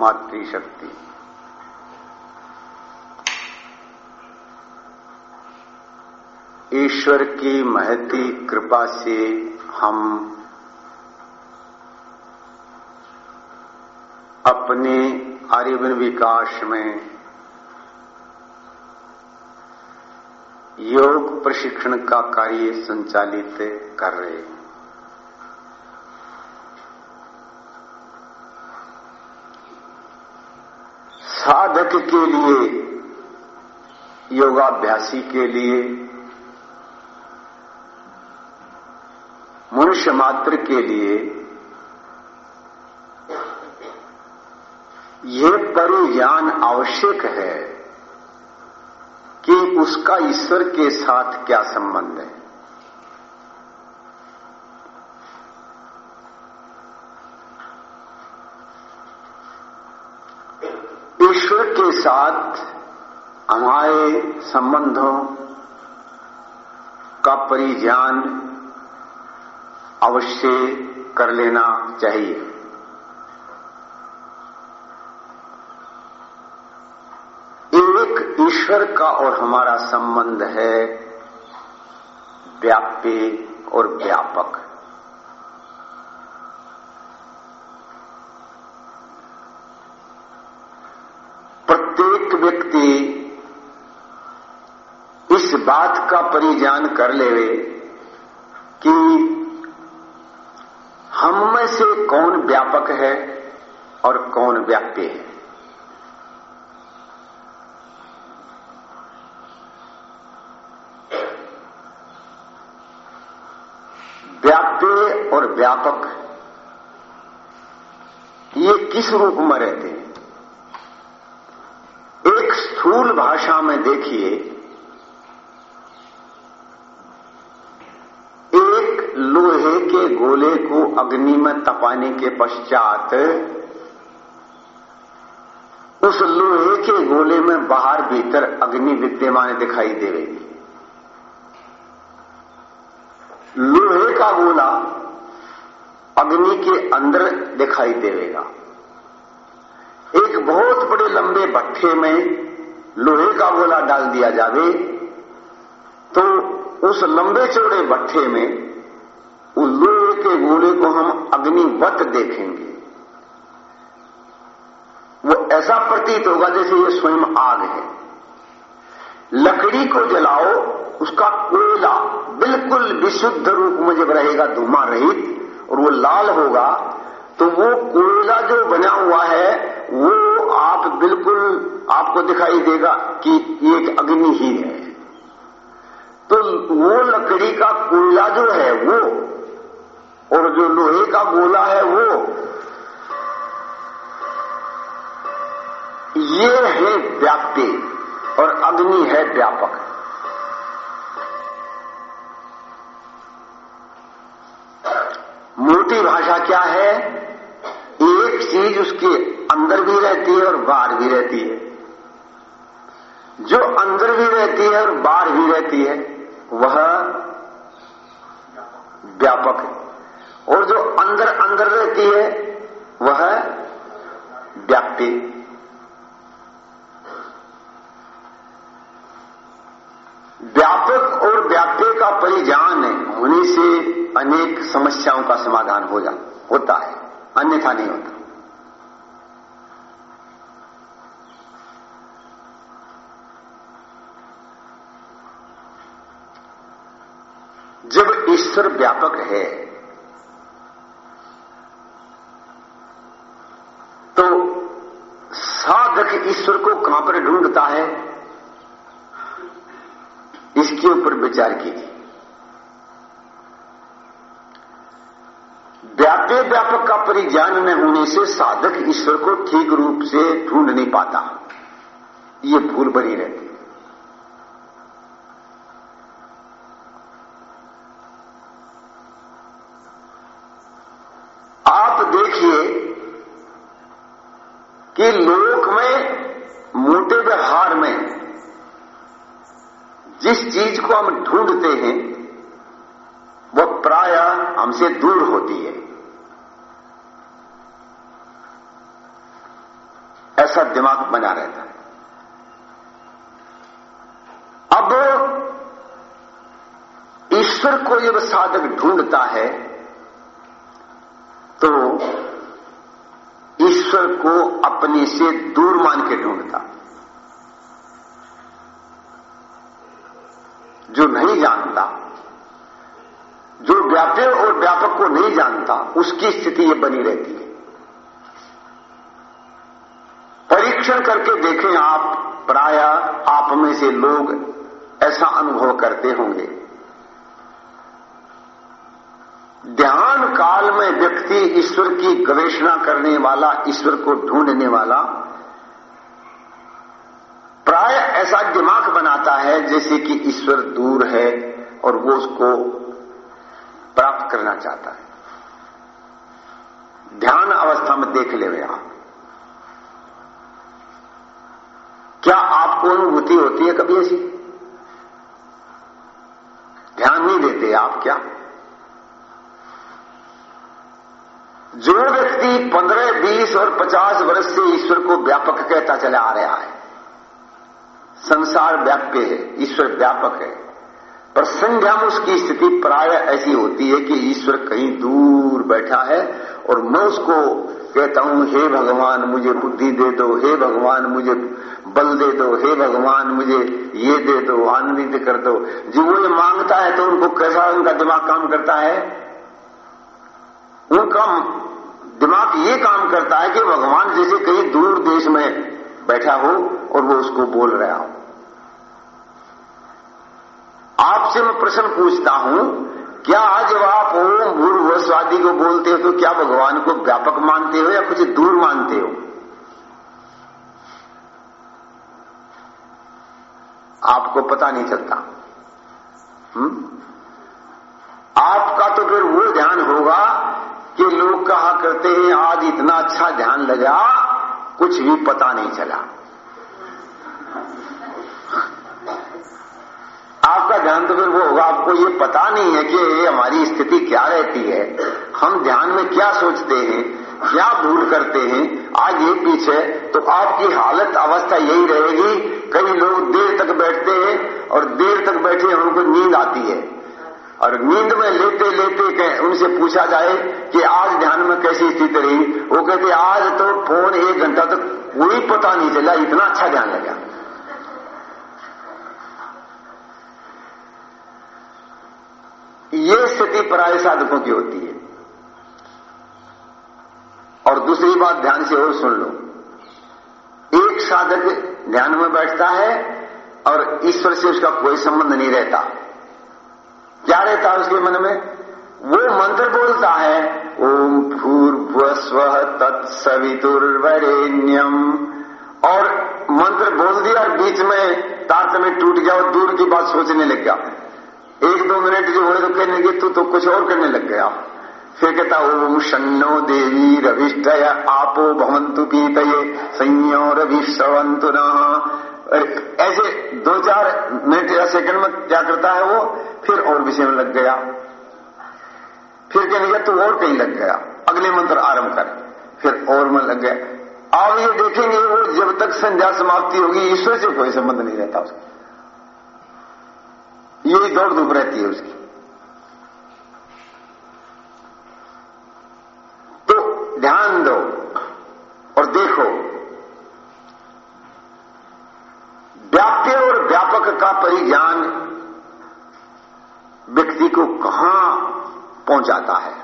मातृशक्ति ईश्वर की महती कृपा से हम अपने आर्यवन विकास में योग प्रशिक्षण का कार्य संचालित कर रहे हैं। साधक के लिए, योगाभ्यासी के लिए, मनुष्य मात्र के लिए यह परिज्ञान आवश्यक है कि उसका ईश्वर के साथ क्या संबंध है। ईश्वर के साथ हमारे संबंधों का परिज्ञान अवश्य कर लेना चाहिए। एक ईश्वर का और हमारा संबंध है व्याप्य और व्यापक प्रत्येक व्यक्ति इस बात का परिज्ञान कर लेवे कि हम में से कौन व्यापक है और कौन व्याप्य है। व्याप्य और व्यापक, ये किस रूप में रहते हैं? एक स्थूल भाषा में देखिए एक लोहे के गोले को अग्नि में तपाने के पश्चात उस लोहे के गोले में बाहर भीतर अग्नि विद्यमान दिखाई देगी लोहे का गोला अग्नि के अंदर दिखाई देगा एक बहुत बड़े लंबे भट्ठे में लोहे का गोला डाल दिया जावे तो उस लंबे चौड़े भट्ठे में लोहे के गोले को हम अग्निवत देखेंगे। वो ऐसा प्रतीत होगा जैसे ये स्वयं आग है। लकड़ी को जलाओ, उसका कोयला बिल्कुल विशुद्ध रूप में जब रहेगा धुआँ रहित और वो लाल होगा तो वो कोयला जो बना हुआ है, वो आप बिल्कुल आपको दिखाई देगा कि एक अग्नि ही है। तो वो लकड़ी का कोयला जो है, वो और जो लोहे का गोला है वो, ये है व्याप्ति और अग्नि है व्यापक। मोटी भाषा क्या है? एक चीज़ उसके अंदर भी रहती है और बाहर भी रहती है। जो अंदर भी रहती है और बाहर भी रहती है, वह व्यापक है। और जो अंदर अंदर रहती है, वह व्याप्ति। व्यापक और व्याप्य का परिज्ञान होने से अनेक समस्याओं का समाधान हो जा, होता है, अन्यथा नहीं होता। जब ईश्वर व्यापक है तो साधक ईश्वर को कहाँ पर ढूंढता है? इसके ऊपर विचार कीजिए। व्याप्य व्यापक का परिज्ञान न होने से साधक ईश्वर को ठीक रूप से ढूंढ नहीं पाता। ये भूल बनी रहती है। आप देखिए कि लोक में, मोटे व्यवहार में, जिस चीज़ को हम ढूंढते हैं वह प्राय हमसे दूर होती है। ऐसा दिमाग बना रहता है। अब ईश्वर को जब साधक ढूंढता है तो ईश्वर को अपने से दूर मान के ढूंढता। जो नहीं जानता, जो व्याप्य और व्यापक को नहीं जानता, उसकी स्थिति ये बनी रहती है। परीक्षण करके देखें आप, प्राय आप में से लोग ऐसा अनुभव करते होंगे। ध्यान व्यक्ति ईश्वर की गवेषणा करने वाला, ईश्वर को ढूँढने वाला, प्राय ऐसा दिमाग बनाता है जैसे कि ईश्वर दूर है और वो उसको प्राप्त करना चाहता है। ध्यान अवस्था में देख ले आप क्या आपको अनुभूति होती है कभी ऐसी? ध्यान नहीं देते आप क्या? जो व्यक्ति पंद्रह, बीस और पचास वर्ष से ईश्वर को व्यापक कहता चला आ रहा है। संसार व्याप्य है, ईश्वर व्यापक है। पर संज्ञा में उसकी स्थिति प्राय ऐसी होती है कि ईश्वर कहीं दूर बैठा है और मैं उसको कहता हूँ, हे भगवान, मुझे बुद्धि दे दो, हे भगवान, मुझे बल दे दो, हे भगवान, मुझे ये दे दो, आनंदित कर दो। जो माँगता है तो उनको कैसा उनका दिमाग काम करता है? उनका दिमाग ये काम करता है कि भगवान जैसे कहीं दूर देश में बैठा हो और वो उसको बोल रहा हो। आपसे मैं प्रश्न पूछता हूँ, क्या जब आप ओम भूर्व को बोलते हो तो क्या भगवान को व्यापक मानते हो या कुछ दूर मानते हो? आपको पता नहीं चलता। हुँ? आपका तो फिर वो ध्यान होगा कि लोग कहा करते हैं, आज इतना अच्छा ध्यान लगा, कुछ भी पता नहीं चला। आपका ध्यान तो फिर वो होगा, आपको ये पता नहीं है कि हमारी स्थिति क्या रहती है। हम ध्यान में क्या सोचते हैं, क्या भूल करते हैं, आज ये पीछे तो आपकी हालत, अवस्था यही रहेगी। कई लोग देर तक बैठते हैं और देर तक बैठे उनको नींद आती है। और नींद में लेते लेते उनसे पूछा जाए कि आज ध्यान में कैसी स्थिति रही? वो कहते, आज तो फ़ोन एक घंटा तक कोई पता नहीं चला, इतना अच्छा ध्यान लगा ये स्थिति पराय साधकों की होती है। और दूसरी बात ध्यान से और सुन लो। एक साधक ध्यान में बैठता है और ईश्वर से उसका कोई संबंध नहीं रहता। क्या रहता है उसके मन में। वो मंत्र बोलता है, ओम भूर्भुव स्व तत्सवितुर्वरेण्यम। और मंत्र बोल दिया और बीच में तारतम्य टूट गया और दूर की बात सोचने लग गया। एक दो मिनट जो हुए तो कहने लगे, तू तो कुछ और करने लग गया। फिर कहता, ओम शन्नो देवी रविष्टय आपो भवंतु पीतये संयो रविश्रवंतु न। ऐसे दो चार मिनट या सेकंड में क्या करता है वो, फिर और विषय में लग गया। फिर कहने लगा तू और कहीं लग गया। अगले मंत्र आरंभ कर। फिर और में लग गया। आप ये देखेंगे वो जब तक संध्या समाप्ति होगी, ईश्वर से कोई संबंध नहीं रहता उसका। यही दौड़ धूप रहती है उसकी। तो ध्यान दो और देखो। व्याप्य और व्यापक का परिज्ञान व्यक्ति को कहाँ पहुंचाता है?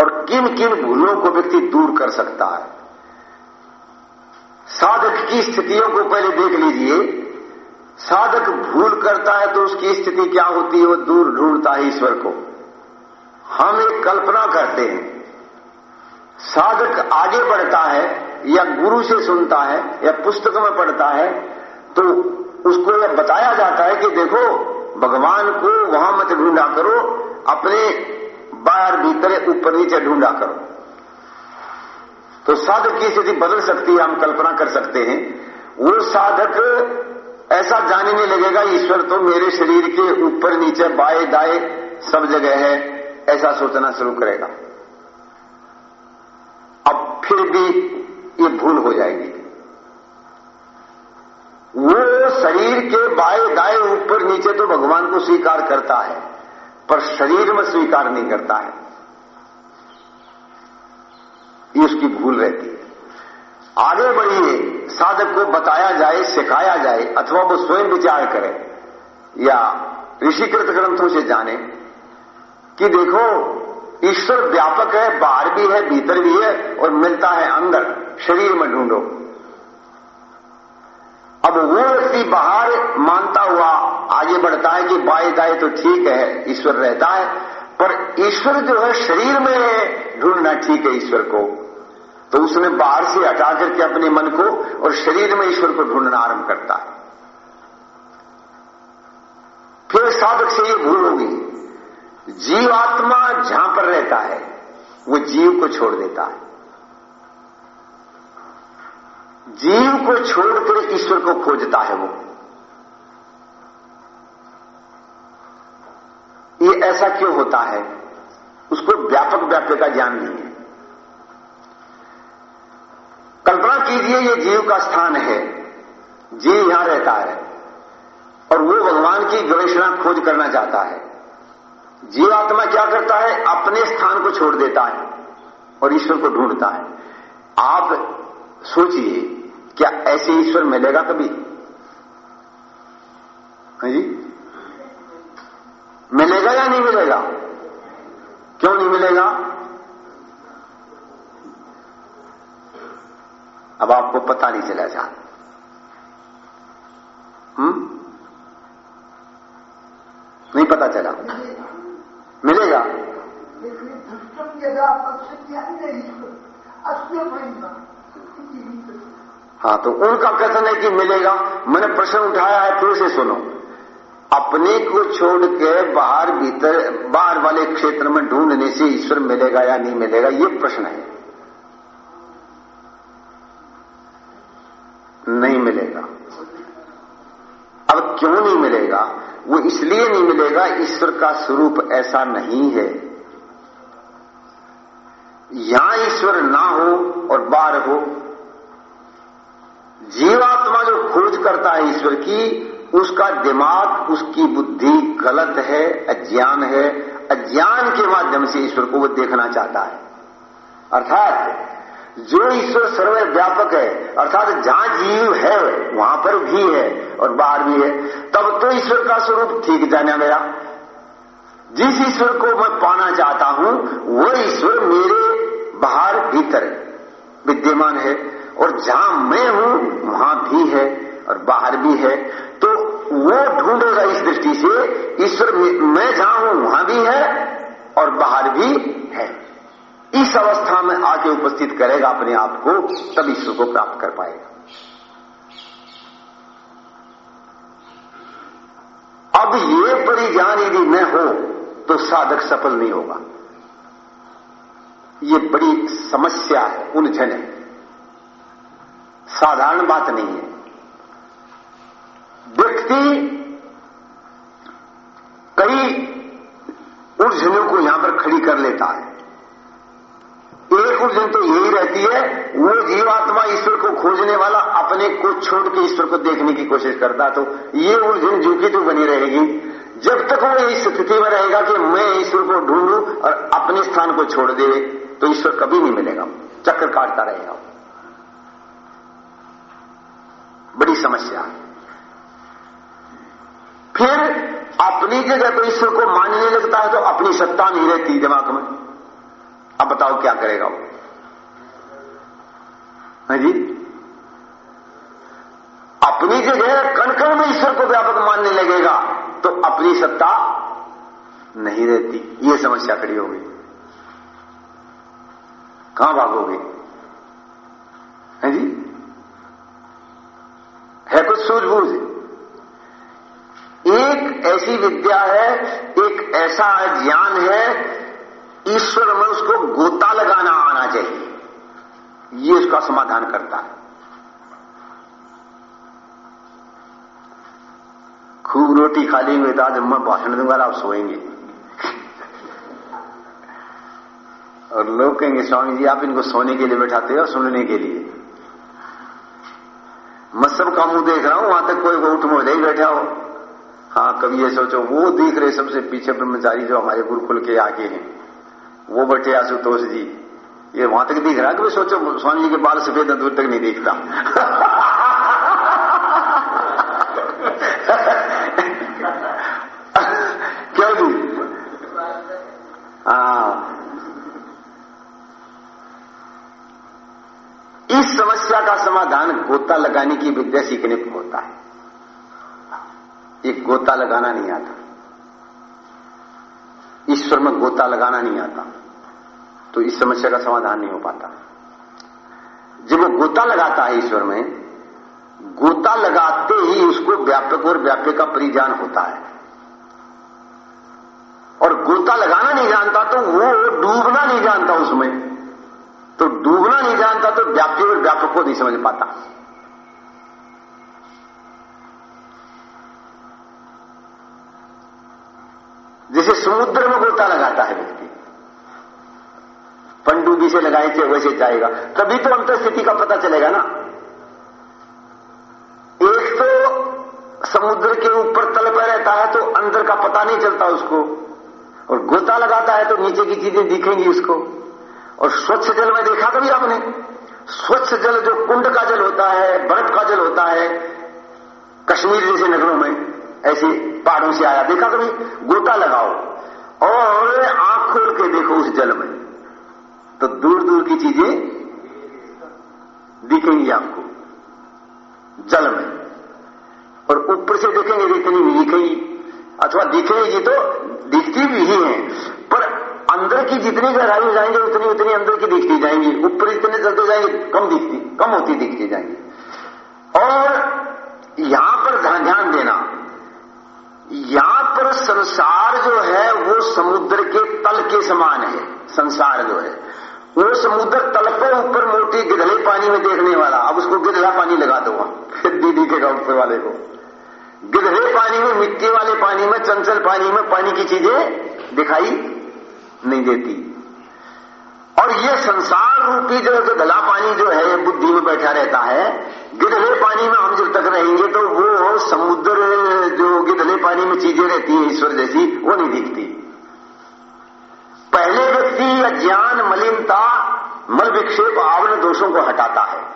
और किन किन भूलों को व्यक्ति दूर कर सकता है? साधक की स्थितियों को पहले देख लीजिए। साधक भूल करता है तो उसकी स्थिति क्या होती है? वो दूर ढूंढता है ईश्वर को। हम एक कल्पना करते हैं। साधक आगे बढ़ता है या गुरु से सुनता है, या पुस्तक में पढ़ता है तो उसको यह बताया जाता है कि देखो, भगवान को वहाँ मत ढूंढा करो, अपने बाहर भीतर ऊपर नीचे ढूंढा करो। तो साधक की स्थिति बदल सकती है, हम कल्पना कर सकते हैं। वो साधक ऐसा जानने लगेगा, ईश्वर तो मेरे शरीर के ऊपर, नीचे, बाएँ, दाएँ, सब जगह है, ऐसा सोचना शुरू करेगा। अब फिर भी ये भूल हो जाएगी। वो शरीर के बाएँ दाएँ ऊपर नीचे तो भगवान को स्वीकार करता है, पर शरीर में स्वीकार नहीं करता है। ये उसकी भूल रहती है। आगे बढ़िए, साधक को बताया जाए, सिखाया जाए, अथवा वो स्वयं विचार करे। या ऋषिकृत ग्रंथों से जाने कि देखो, ईश्वर व्यापक है, बाहर भी है, भीतर भी है और मिलता है अंदर। शरीर में ढूंढो। अब वो व्यक्ति बाहर मानता हुआ आगे बढ़ता है कि बाए दाए तो ठीक है, ईश्वर रहता है, पर ईश्वर जो है शरीर में ढूंढना ठीक है ईश्वर को। तो उसने बाहर से हटा करके अपने मन को और शरीर में ईश्वर को ढूंढना आरंभ करता है। फिर साधक से ये भूल होगी, जीवात्मा जहाँ पर रहता है, वो जीव को छोड़ देता है। जीव को छोड़कर ईश्वर को खोजता है वो। ये ऐसा क्यों होता है? उसको व्यापक व्याप्य का ज्ञान नहीं है। कल्पना कीजिए ये जीव का स्थान है। जीव यहाँ रहता है और वो भगवान की गवेषणा खोज करना चाहता है। जीवात्मा क्या करता है? अपने स्थान को छोड़ देता है और ईश्वर को ढूंढता है। आप सोचिए क्या ऐसे ईश्वर मिलेगा कभी? हाँ जी? मिलेगा या नहीं मिलेगा? क्यों नहीं मिलेगा? अब आपको पता नहीं चला जा हम्म? नहीं पता चला। मिलेगा? हाँ तो उनका कथन है कि मिलेगा। मैंने प्रश्न उठाया है, फिर से सुनो। अपने को छोड़ के बाहर भीतर, बाहर वाले क्षेत्र में ढूँढने से ईश्वर मिलेगा या नहीं मिलेगा, ये प्रश्न है। नहीं मिलेगा। अब क्यों नहीं मिलेगा? वो इसलिए नहीं मिलेगा, ईश्वर का स्वरूप ऐसा नहीं है। यहाँ ईश्वर ना हो और बाहर हो जीवात्मा जो खोज करता है ईश्वर की, उसका दिमाग, उसकी बुद्धि गलत है, अज्ञान है। अज्ञान के माध्यम से ईश्वर को वो देखना चाहता है। अर्थात, जो ईश्वर सर्वव्यापक है, अर्थात जहाँ जीव है, वहाँ पर भी है और बाहर भी है, तब तो ईश्वर का स्वरूप ठीक जाना गया जिस ईश्वर को मैं पाना चाहता हूँ वह ईश्वर मेरे बाहर भीतर विद्यमान है। और जहाँ मैं हूँ, वहाँ भी है और बाहर भी है। तो वो ढूंढेगा इस दृष्टि से, ईश्वर मैं जहाँ हूँ, वहाँ भी है और बाहर भी है। इस अवस्था में आके उपस्थित करेगा अपने आप को, तब ईश्वर को प्राप्त कर पाएगा। अब ये परिज्ञान यदि न हो तो साधक सफल नहीं होगा। ये बड़ी समस्या है, उलझन है। साधारण बात नहीं है। व्यक्ति कई उलझनों को यहाँ पर खड़ी कर लेता है। एक उलझन तो यही रहती है, वो जीवात्मा ईश्वर को खोजने वाला अपने को छोड़ के ईश्वर को देखने की कोशिश करता तो ये उलझन जो की तो बनी रहेगी। जब तक वो इस स्थिति में रहेगा कि मैं ईश्वर को ढूंढूं और अपने स्थान को छोड़ दे तो ईश्वर कभी नहीं मिलेगा। चक्कर काटता रहेगा बड़ी समस्या। फिर अपनी जगह तो ईश्वर को मानने लगता है तो अपनी सत्ता नहीं रहती दिमाग में। अब बताओ क्या करेगा वो? है जी? अपनी जगह कणकण में ईश्वर को व्यापक मानने लगेगा तो अपनी सत्ता नहीं रहती। ये समस्या खड़ी होगी कहाँ भागोगे? है जी? है कुछ सूझबूझ। एक ऐसी विद्या है, एक ऐसा ज्ञान है, ईश्वर में उसको गोता लगाना आना चाहिए। ये उसका समाधान करता है। खूब रोटी खा लेंगे तो आज मैं भाषण दूँगा आप सोएँगे। और लोग कहेंगे, स्वामी जी, आप इनको सोने के लिए बैठाते हो सुनने के लिए? मैं का मुँह देख रहा हूँ, वहाँ तक कोई उठ मोह नहीं बैठा हो। हाँ कभी ये सोचो, वो दिख रहे सबसे पीछे ब्रह्मचारी जो हमारे गुरुकुल के आगे हैं। वो बैठे आशुतोष जी। ये वहाँ तक दिख रहा है कभी सोचो, स्वामी जी के बाल सफ़ेद दूर तक नहीं दिखता क्यों जी हाँ इस समस्या का समाधान गोता लगाने की विद्या सीखने को होता है। एक गोता लगाना नहीं आता। ईश्वर में गोता लगाना नहीं आता। तो इस समस्या का समाधान नहीं हो पाता। जब वो गोता लगाता है ईश्वर में, गोता लगाते ही उसको व्यापक और व्यापक का परिजान होता है। और गोता लगाना नहीं जानता तो वो डूबना नहीं जानता उसमें तो डूबना नहीं जानता तो व्याप्ति और व्यापक को नहीं समझ पाता। जैसे समुद्र में गोता लगाता है व्यक्ति। पंडुबी से लगाए थे वैसे जाएगा। तभी तो अंतर स्थिति का पता चलेगा ना। एक तो समुद्र के ऊपर तल पर रहता है तो अंदर का पता नहीं चलता उसको। और गोता लगाता है तो नीचे की चीज़ें दिखेंगी उसको। और स्वच्छ जल में देखा कभी आपने? स्वच्छ जल जो कुंड का जल होता है बर्फ़ का जल होता है, कश्मीर जैसे नगरों में ऐसे पहाड़ों से आया। देखा कभी? गोता लगाओ और आँख खोल के देखो उस जल में। तो दूर दूर की चीज़ें दिखेंगी आपको, जल में। और ऊपर से देखेंगे इतनी नहीं दिखेगी अथवा दिखेगी तो दिखती भी ही है। की जितनी गहराई जाएँगे, उतनी उतनी अंदर की दिखती जाएँगी। ऊपर इतने चलते जाएँगे, कम दिखती कम होती दिखती जाएँगी। और यहाँ पर ध्यान देना, यहाँ पर संसार जो है, वो समुद्र के तल के समान है। संसार जो है, वो समुद्र तल पर ऊपर मोटी गिधले पानी में देखने वाला। अब उसको गिधला पानी लगा दो फिर दीदी के ऊपर वाले को। गिधले पानी में, मिट्टी वाले पानी में, चंचल पानी में पानी की चीज़ें दिखाई नहीं देती और ये संसार रूपी जो है गला पानी जो है बुद्धि में बैठा रहता है। गिधले पानी में हम जब तक रहेंगे तो वो समुद्र जो गिधले पानी में चीज़ें रहती हैं, ईश्वर जैसी, वो नहीं दिखती। पहले व्यक्ति अज्ञान, मलिनता, मल विक्षेप, आवरण दोषों को हटाता है।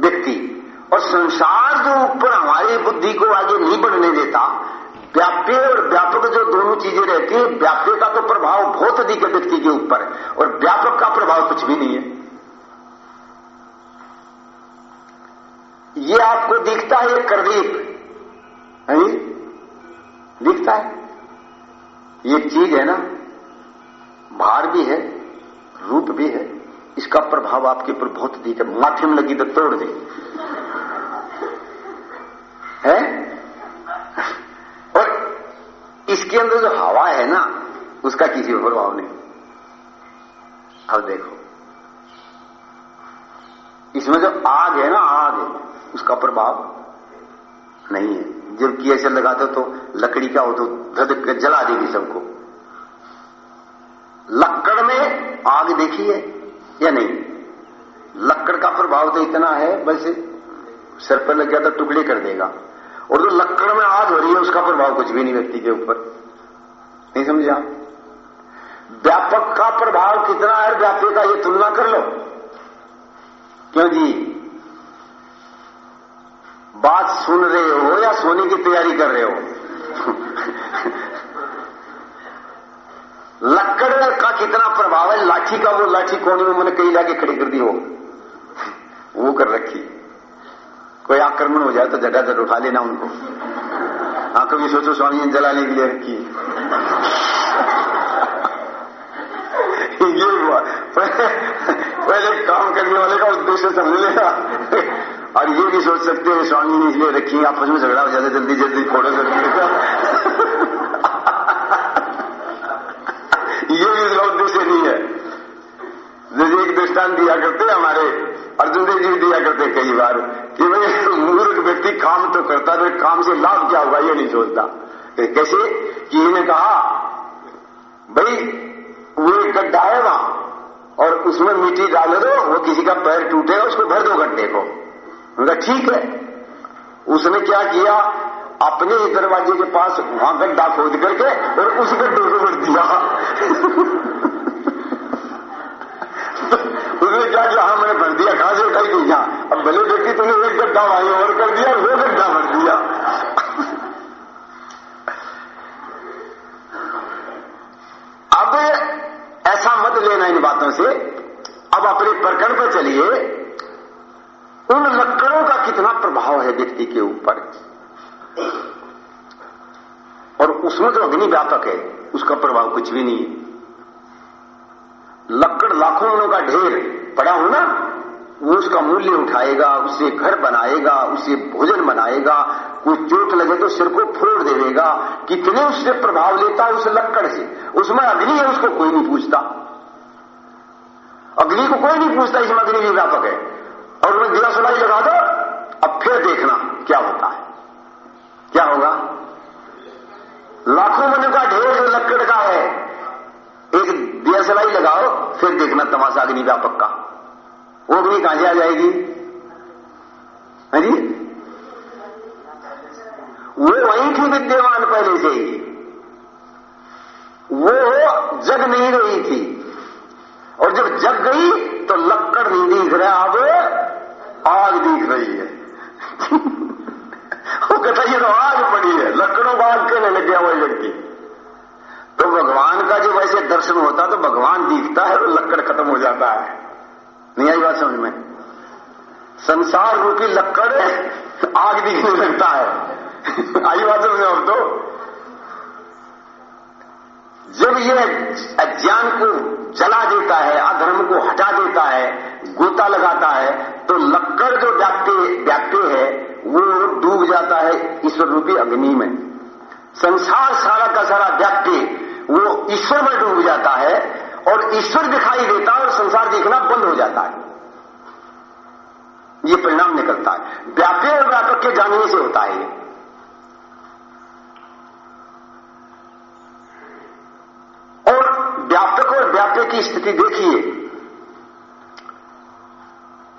व्यक्ति। और संसार जो ऊपर हमारी बुद्धि को आगे नहीं बढ़ने देता व्याप्य और व्यापक जो दोनों चीज़ें रहती है व्याप्य का तो प्रभाव बहुत अधिक है व्यक्ति के ऊपर, और व्यापक का प्रभाव कुछ भी नहीं है। ये आपको दिखता है करदीप है दिखता है। ये चीज़ है ना, भार भी है, रूप भी है, इसका प्रभाव आपके ऊपर बहुत अधिक है। माथे में लगी तो तोड़ दे। है? इसके अंदर जो हवा है ना, उसका किसी पर प्रभाव नहीं। अब देखो। इसमें जो आग है ना, आग है, उसका प्रभाव नहीं है। जबकि ऐसे लगाते तो लकड़ी का हो तो धधक के जला देगी सबको। लक्कड़ में आग देखी है या नहीं? लक्कड़ का प्रभाव तो इतना है वैसे सर पर लग गया तो टुकड़े कर देगा। और जो लक्कड़ में आग हो रही है, उसका प्रभाव कुछ भी नहीं व्यक्ति के ऊपर। नहीं समझा? व्यापक का प्रभाव कितना है व्यापक का ये तुलना कर लो। क्यों जी? बात सुन रहे हो या सोने की तैयारी कर रहे हो? लक्कड़ का कितना प्रभाव है, लाठी का, वो लाठी कोने में मैंने कहीं लाके खड़ी कर दी हो। वो कर रखी। कोई आक्रमण हो जाए तो जगह जगह उठा लेना उनको। हाँ कभी सोचो स्वामी जलाने के लिए रखी ये हुआ। पहले काम करने वाले का उद्देश्य समझ लेगा और ये भी सोच सकते हैं, स्वामी ने इसलिए रखी आपस में झगड़ा हो जाता जल्दी जल्दी फ़ोटो कर ये भी उद्देश्य नहीं है। दृष्टांत दिया करते, हमारे अर्जुन देव जी दिया करते कई बार कि भाई, मूर्ख व्यक्ति काम तो करता है काम से लाभ क्या होगा ये नहीं सोचता। कैसे? कि इन्हें कहा, भाई, वो एक गड्ढा है वहाँ, और उसमें मिट्टी डाल दो, वो किसी का पैर टूटे उसको भर दो गड्ढे को। ठीक है। उसने क्या किया, अपने ही दरवाजे के पास वहाँ गड्ढा खोद करके और उस गड्ढे को भर दिया उसने क्या किया हाँ मैंने भर दिया, कहाँ से उठाई गई? यहाँ। अब भले देखी तुमने एक गड्ढा वहीं और कर दिया वो गड्ढा भर दिया। अब ऐसा मत लेना इन बातों से। अब अपने प्रकरण पर चलिए। उन लक्कड़ों का कितना प्रभाव है व्यक्ति के ऊपर? और उसमें जो अग्नि व्यापक है, उसका प्रभाव कुछ भी नहीं है। लक्कड़ लाखों का ढेर पड़ा हो ना, वो उसका मूल्य उठाएगा, उसे घर बनाएगा, उसे भोजन बनाएगा, कोई चोट लगे तो सिर को फोड़ देगा। कितने उससे प्रभाव लेता है उस लक्कड़ से? उसमें अग्नि है, उसको कोई नहीं पूछता। अग्नि को कोई नहीं पूछता, इसमें अग्नि व्यापक है। और उन्हें दिया सुनाई लगा दो, अब फिर देखना क्या होता है। क्या होगा? लाखों मन का ढेर लक्कड़ का है। एक सलाई लगाओ, फिर देखना तमाशा अग्नि का वो अग्नि कहाँ से आ जाएगी? हाँ जी? वो वहीं थी विद्यमान पहले से ही। वो जग नहीं रही थी। और जब जग गई तो लक्कड़ नहीं दिख रहा, अब आग दिख रही है। वो कहता, ये तो आग पड़ी है लक्कड़ों को आग कहने लग गया वही व्यक्ति तो भगवान का जो वैसे दर्शन होता तो भगवान दिखता है तो लक्कड़ खत्म हो जाता है। नहीं आई बात समझ में? संसार रूपी लक्कड़ आग दिखने लगता है। आई बात समझ में और तो? जब ये अज्ञान को जला देता है, अधर्म को हटा देता है, गोता लगाता है तो लक्कड़ जो व्याप्य व्याप्य है, वो डूब जाता है ईश्वर रूपी अग्नि में। संसार सारा का सारा व्याप्य वो ईश्वर में डूब जाता है और ईश्वर दिखाई देता है और संसार देखना बंद हो जाता है। ये परिणाम निकलता है। व्याप्य और व्यापक के जानने से होता है और व्यापक और व्याप्य की स्थिति देखिए।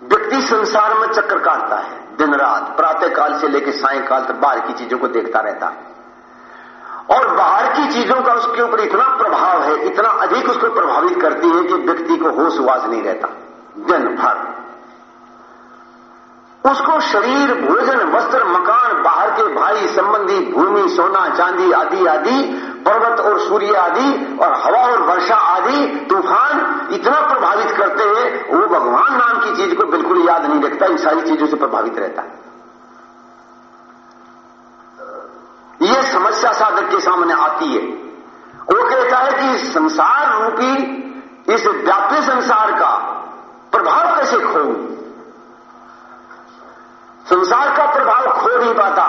व्यक्ति संसार में चक्कर काटता है। दिन रात प्रातः काल से लेकर सायकाल तक बाहर की चीज़ों को देखता रहता है। और बाहर की चीज़ों का उसके ऊपर इतना प्रभाव है, इतना अधिक उसको प्रभावित करती है कि व्यक्ति को होश वास नहीं रहता, दिन भर। उसको शरीर, भोजन, वस्त्र, मकान, बाहर के भाई, संबंधी भूमि, सोना, चांदी आदि आदि, पर्वत और सूर्य आदि, और हवा और वर्षा आदि, तूफ़ान इतना प्रभावित करते हैं, वो भगवान नाम की चीज़ को बिल्कुल याद नहीं रखता, इन सारी चीज़ों से प्रभावित रहता। है यह समस्या साधक के सामने आती है। वो कहता है कि संसार रूपी, इस व्याप्य संसार का प्रभाव कैसे खो संसार का प्रभाव खो नहीं पाता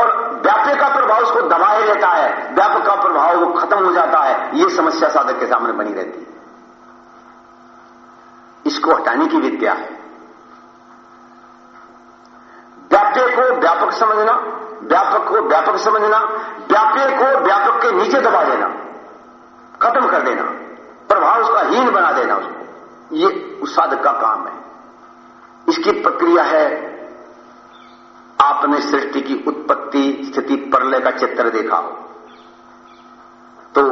और व्याप्य का प्रभाव उसको दबाए रहता है। व्यापक का प्रभाव वो खत्म हो जाता है। ये समस्या साधक के सामने बनी रहती है। इसको हटाने की विद्या है व्याप्य को व्यापक समझना, व्यापक को व्यापक समझना व्याप्य को व्यापक के नीचे दबा देना, खत्म कर देना, प्रभाव उसका हीन बना देना उसको। ये उस साधक का काम है। इसकी प्रक्रिया है आपने सृष्टि की उत्पत्ति स्थिति प्रलय का चित्र देखा हो। तो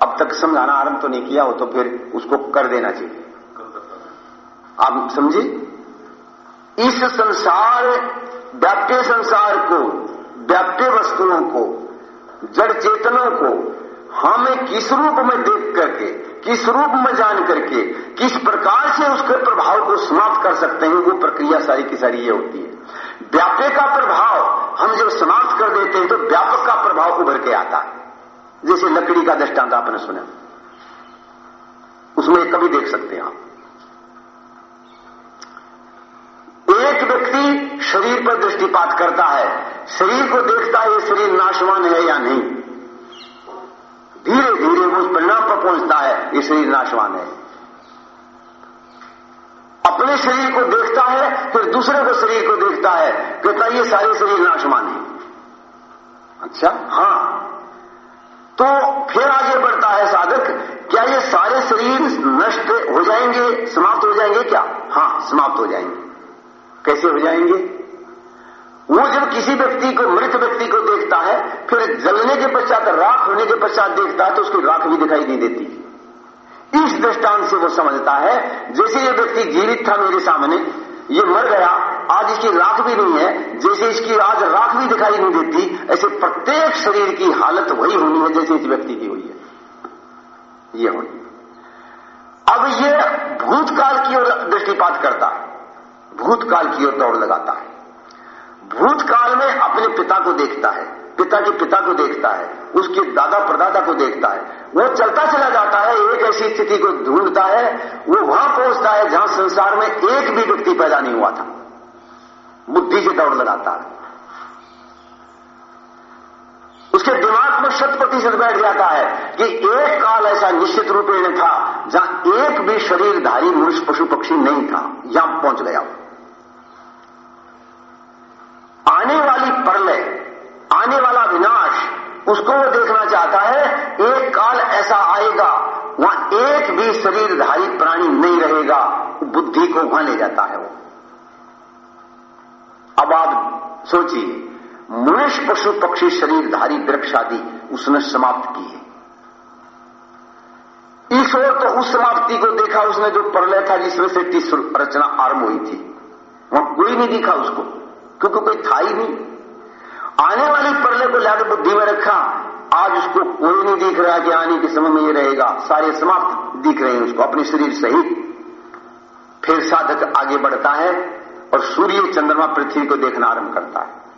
अब तक समझाना आरंभ तो नहीं किया हो तो फिर उसको कर देना चाहिए। आप समझे? इस संसार व्याप्य संसार को व्याप्य वस्तुओं को, जड़ चेतनों को, हमें किस रूप में देख करके, किस रूप में जान करके, किस प्रकार से उसके प्रभाव को समाप्त कर सकते हैं, वो प्रक्रिया सारी की सारी ये होती है। व्याप्य का प्रभाव हम जब समाप्त कर देते हैं तो व्यापक का प्रभाव उभर के आता है। जैसे लकड़ी का दृष्टांत आपने सुना। उसमें कभी देख सकते हैं आप एक व्यक्ति शरीर पर दृष्टिपात करता है। शरीर को देखता है शरीर नाशवान है या नहीं। धीरे धीरे उस परिणाम पर पहुँचता है, ये शरीर नाशवान है। अपने शरीर को देखता है, फिर दूसरे को शरीर को देखता है, कहता ये सारे शरीर नाशवान है। अच्छा? हाँ। तो फिर आगे बढ़ता है साधक, क्या ये सारे शरीर नष्ट हो जाएँगे, समाप्त हो जाएँगे क्या? हाँ, समाप्त हो जाएँगे। कैसे हो जाएँगे? वो जब किसी व्यक्ति को, मृत व्यक्ति को देखता है, फिर जलने के पश्चात, राख होने के पश्चात देखता है तो उसकी राख भी दिखाई नहीं देती। इस दृष्टांत से वो समझता है, जैसे ये व्यक्ति जीवित था मेरे सामने, ये मर गया, आज इसकी राख भी नहीं है, जैसे इसकी आज राख भी दिखाई नहीं देती, ऐसे प्रत्येक शरीर की हालत वही होनी है, जैसे इस व्यक्ति की हुई है। ये होनी। अब ये भूतकाल की ओर दृष्टिपात करता है। भूतकाल की ओर दौड़ लगाता है। भूतकाल में अपने पिता को देखता है, पिता के पिता को देखता है, उसके दादा परदादा को देखता है। वो चलता चला जाता है, एक ऐसी स्थिति को ढूंढता है, वो वहाँ पहुँचता है जहाँ संसार में एक भी व्यक्ति पैदा नहीं हुआ था। बुद्धि से दौड़ लगाता है। उसके दिमाग में शत प्रतिशत बैठ जाता है कि एक काल ऐसा निश्चित रूपेण था, जहाँ एक भी शरीरधारी मनुष्य पशु पक्षी नहीं था। यहाँ पहुँच गया आने वाली प्रलय आने वाला विनाश, उसको वो देखना चाहता है, एक काल ऐसा आएगा, वहाँ एक भी शरीरधारी प्राणी नहीं रहेगा बुद्धि को वहाँ ले जाता है वो। अब आप सोचिए मनुष्य पशु पक्षी शरीरधारी वृक्ष आदि उसने समाप्त की है ईश्वर तो उस समाप्ति को देखा उसने जो प्रलय था, जिसमें से तीस रचना आरंभ हुई थी। वहाँ कोई नहीं दिखा उसको, क्योंकि कोई था ही नहीं। आने वाली प्रलय को लाकर बुद्धि में रखा, आज उसको कोई नहीं दिख रहा कि आने के समय में ये रहेगा। सारे समाप्त दिख रहे हैं उसको, अपने शरीर सहित फिर साधक आगे बढ़ता है और सूर्य चंद्रमा पृथ्वी को देखना आरंभ करता है।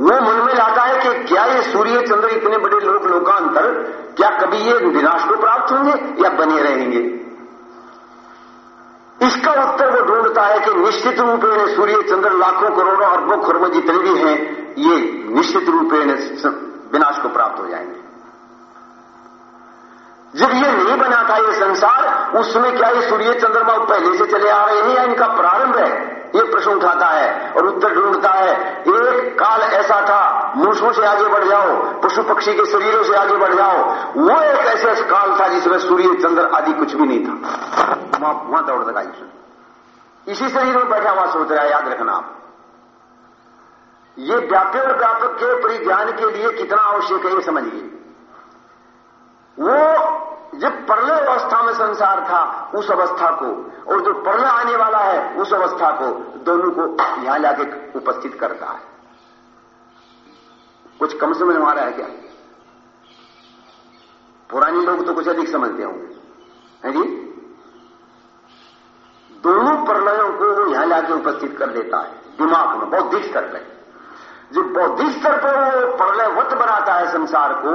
वो मन में लाता है कि क्या ये सूर्य चंद्र इतने बड़े लोक लोकांतर, क्या कभी ये विनाश को प्राप्त होंगे या बने रहेंगे? इसका उत्तर वो ढूंढता है कि निश्चित रूपेण सूर्य चंद्र लाखों करोड़ों अरबों खरबों जितने भी हैं, ये निश्चित रूपेण विनाश को प्राप्त हो जाएँगे। जब ये नहीं बना था ये संसार, उसमें क्या ये सूर्य चंद्रमा पहले से चले आ रहे हैं? या इनका प्रारंभ है? ये प्रश्न उठाता है और उत्तर ढूंढता है। एक काल ऐसा था, मनुष्यों से आगे बढ़ जाओ, पशु पक्षी के शरीरों से आगे बढ़ जाओ। वो एक ऐसा काल था जिसमें सूर्य, चंद्र आदि कुछ भी नहीं था। वहाँ वहाँ दौड़ लगाई इसी शरीर में बैठा हुआ सोच रहा है, याद रखना आप। ये व्याप्य और व्यापक के परिज्ञान के लिए कितना आवश्यक है ये समझिए। वो जब प्रलय अवस्था में संसार था, उस अवस्था को, और जो प्रलय आने वाला है, उस अवस्था को दोनों को यहाँ लाके उपस्थित करता है। कुछ कम समझ में आ रहा है क्या? पुराने लोग तो कुछ अधिक समझते होंगे। है जी? दोनों प्रलयों को वो यहाँ लाके उपस्थित कर देता है, दिमाग में, बौद्धिक स्तर पर जो बौद्धिक स्तर पर वो प्रलयवत बनाता है संसार को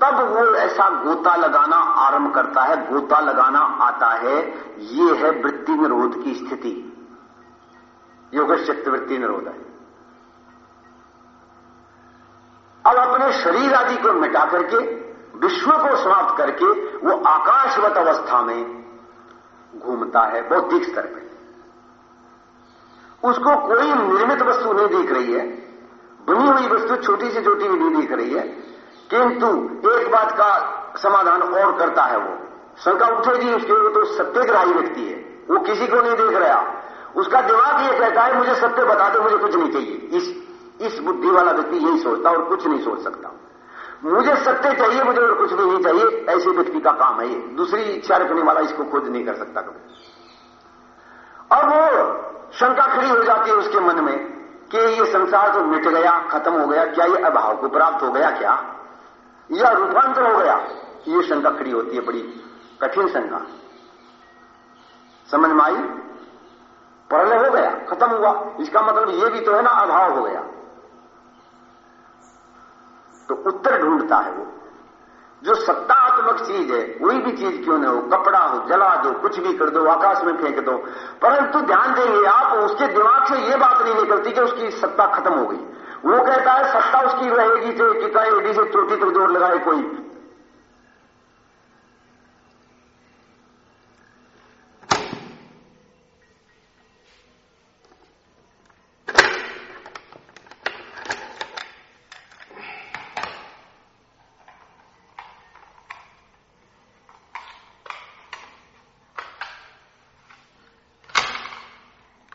तब वो ऐसा गोता लगाना आरंभ करता है, गोता लगाना आता है। ये है वृत्ति निरोध की स्थिति। योग शक्ति वृत्ति निरोध है। अब अपने शरीर आदि को मिटा करके, विश्व को समाप्त करके, वो आकाशवत अवस्था में घूमता है, बौद्धिक स्तर पर उसको कोई निर्मित वस्तु नहीं दिख रही है। बनी हुई वस्तु छोटी से छोटी भी नहीं दिख रही है। किंतु एक बात का समाधान और करता है वो। शंका उठेगी उसके वो तो सत्यग्राही व्यक्ति है। वो किसी को नहीं देख रहा। उसका दिमाग ये कहता है, मुझे सत्य बता दो, मुझे कुछ नहीं चाहिए। इस इस बुद्धि वाला व्यक्ति यही सोचता और कुछ नहीं सोच सकता। मुझे सत्य चाहिए, मुझे और कुछ भी नहीं चाहिए, ऐसे व्यक्ति का काम है ये। दूसरी इच्छा रखने वाला इसको खोज नहीं कर सकता कभी। अब वो शंका खड़ी हो जाती है उसके मन में कि ये संसार तो मिट गया, खत्म हो गया, क्या ये अभाव को प्राप्त हो गया क्या? या रूपांतर हो गया। ये शंका खड़ी होती है, बड़ी कठिन शंका। समझ में आई? प्रलय हो गया, खत्म हुआ। इसका मतलब ये भी तो है ना, अभाव हो गया। तो उत्तर ढूंढता है वो। जो सत्तात्मक चीज़ है, कोई भी चीज़ क्यों न हो, कपड़ा हो, जला दो, कुछ भी कर दो, आकाश में फेंक दो, परंतु ध्यान देंगे आप, उसके दिमाग से यह बात नहीं निकलती कि उसकी सत्ता खत्म हो गई। वो कहता है, सत्ता उसकी रहेगी, जो कितना एडी से चोटी तक ज़ोर लगाए कोई।